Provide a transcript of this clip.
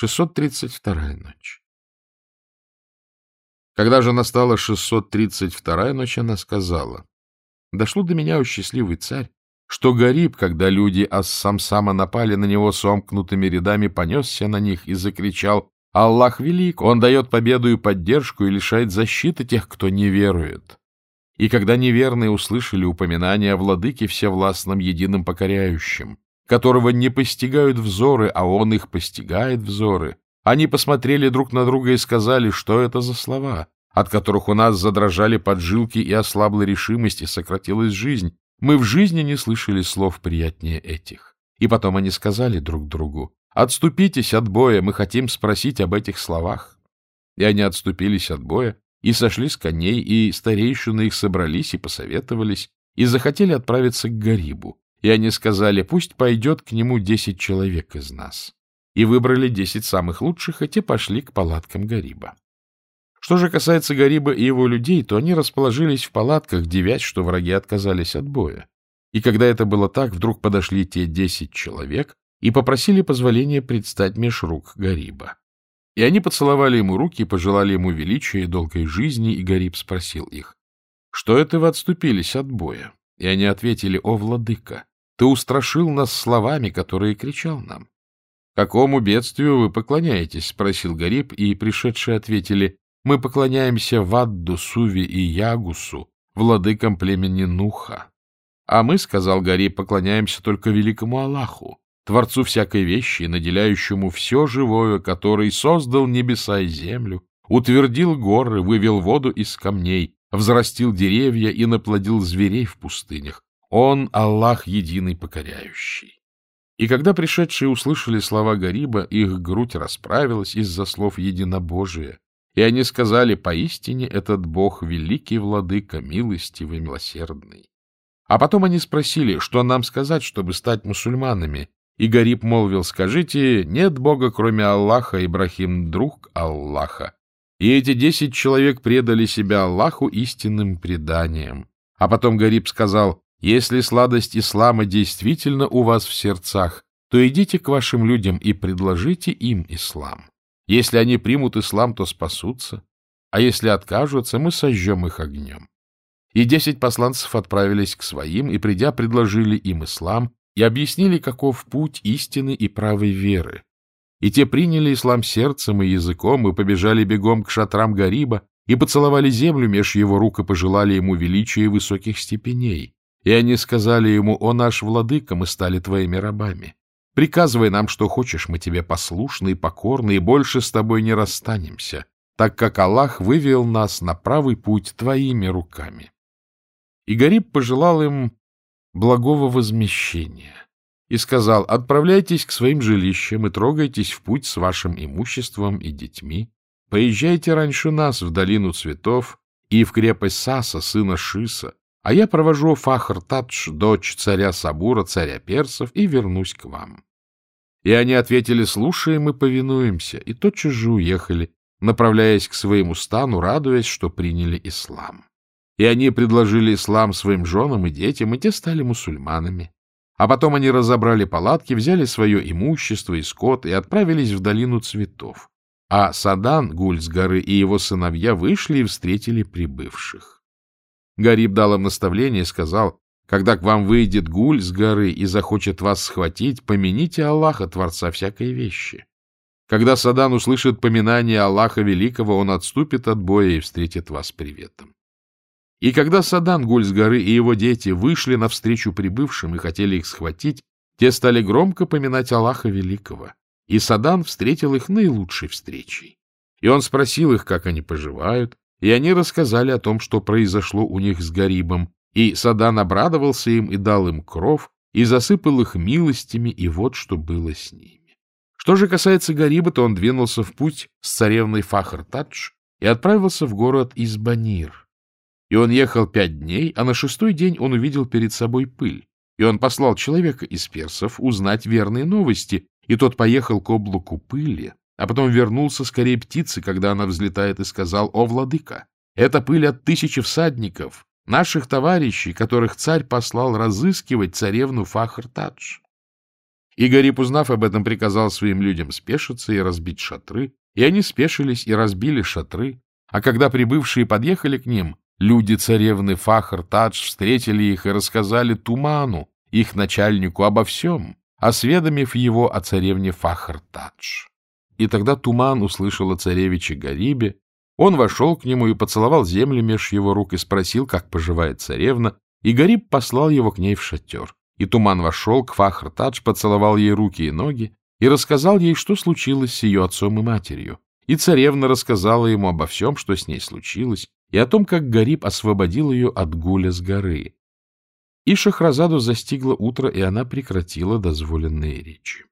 632 ночь. Когда же настала 632 ночь, она сказала, «Дошло до меня, о счастливый царь, что Гариб, когда люди Ас-Самсама напали на него сомкнутыми рядами, понесся на них и закричал, «Аллах велик! Он дает победу и поддержку и лишает защиты тех, кто не верует». И когда неверные услышали упоминание о владыке всевластном единым покоряющим, которого не постигают взоры, а он их постигает взоры. Они посмотрели друг на друга и сказали, что это за слова, от которых у нас задрожали поджилки и ослабла решимость и сократилась жизнь. Мы в жизни не слышали слов приятнее этих. И потом они сказали друг другу, «Отступитесь от боя, мы хотим спросить об этих словах». И они отступились от боя, и сошли с коней, и старейшины их собрались и посоветовались, и захотели отправиться к Гарибу. И они сказали, пусть пойдет к нему десять человек из нас. И выбрали десять самых лучших, и те пошли к палаткам Гариба. Что же касается Гариба и его людей, то они расположились в палатках, девять, что враги отказались от боя. И когда это было так, вдруг подошли те десять человек и попросили позволения предстать меж рук Гариба. И они поцеловали ему руки, пожелали ему величия и долгой жизни, и Гариб спросил их, «Что это вы отступились от боя?» И они ответили, «О, владыка, ты устрашил нас словами, которые кричал нам». «Какому бедствию вы поклоняетесь?» — спросил Гариб, и пришедшие ответили, «Мы поклоняемся Вадду, Суви и Ягусу, владыкам племени Нуха». «А мы, — сказал Гариб, — поклоняемся только великому Аллаху, Творцу всякой вещи, наделяющему все живое, который создал небеса и землю, утвердил горы, вывел воду из камней, взрастил деревья и наплодил зверей в пустынях. Он — Аллах единый покоряющий. И когда пришедшие услышали слова Гариба, их грудь расправилась из-за слов единобожия, и они сказали, поистине этот Бог — великий владыка, милостивый, милосердный. А потом они спросили, что нам сказать, чтобы стать мусульманами, и Гариб молвил, скажите, нет Бога, кроме Аллаха, Ибрахим — друг Аллаха. И эти десять человек предали себя Аллаху истинным преданием. А потом Гариб сказал, если сладость ислама действительно у вас в сердцах, то идите к вашим людям и предложите им ислам. Если они примут ислам, то спасутся, а если откажутся, мы сожжем их огнем. И десять посланцев отправились к своим, и, придя, предложили им ислам и объяснили, каков путь истины и правой веры, и те приняли ислам сердцем и языком и побежали бегом к шатрам Гариба и поцеловали землю меж его рук и пожелали ему величия и высоких степеней. И они сказали ему, «О наш владыка, мы стали твоими рабами. Приказывай нам, что хочешь, мы тебе послушны и покорны, и больше с тобой не расстанемся, так как Аллах вывел нас на правый путь твоими руками». И Гариб пожелал им благого возмещения и сказал, отправляйтесь к своим жилищам и трогайтесь в путь с вашим имуществом и детьми. Поезжайте раньше нас в долину цветов и в крепость Саса, сына Шиса, а я провожу Фахр-Тадж, дочь царя Сабура, царя персов, и вернусь к вам. И они ответили, слушаем и повинуемся, и тотчас же уехали, направляясь к своему стану, радуясь, что приняли ислам. И они предложили ислам своим женам и детям, и те стали мусульманами. А потом они разобрали палатки, взяли свое имущество и скот и отправились в долину цветов. А Садан, гуль с горы, и его сыновья вышли и встретили прибывших. Гариб дал им наставление и сказал, когда к вам выйдет гуль с горы и захочет вас схватить, помяните Аллаха, Творца всякой вещи. Когда Садан услышит поминание Аллаха Великого, он отступит от боя и встретит вас приветом. И когда Садан Гуль с горы и его дети вышли навстречу прибывшим и хотели их схватить, те стали громко поминать Аллаха Великого. И Садан встретил их наилучшей встречей. И он спросил их, как они поживают, и они рассказали о том, что произошло у них с Гарибом, и Садан обрадовался им и дал им кров, и засыпал их милостями, и вот что было с ними. Что же касается Гариба, то он двинулся в путь с царевной Фахр-Тадж и отправился в город Избанир, и он ехал пять дней, а на шестой день он увидел перед собой пыль. И он послал человека из персов узнать верные новости, и тот поехал к облаку пыли, а потом вернулся скорее птицы, когда она взлетает, и сказал, «О, владыка, это пыль от тысячи всадников, наших товарищей, которых царь послал разыскивать царевну Фахр-Тадж». И узнав об этом, приказал своим людям спешиться и разбить шатры, и они спешились и разбили шатры. А когда прибывшие подъехали к ним, люди царевны Фахр Тадж встретили их и рассказали Туману, их начальнику, обо всем, осведомив его о царевне Фахр Тадж. И тогда Туман услышал о царевиче Гарибе, он вошел к нему и поцеловал землю меж его рук и спросил, как поживает царевна, и Гариб послал его к ней в шатер. И Туман вошел к Фахр-Тадж, поцеловал ей руки и ноги и рассказал ей, что случилось с ее отцом и матерью. И царевна рассказала ему обо всем, что с ней случилось, и о том, как Гариб освободил ее от гуля с горы. И Шахразаду застигло утро, и она прекратила дозволенные речи.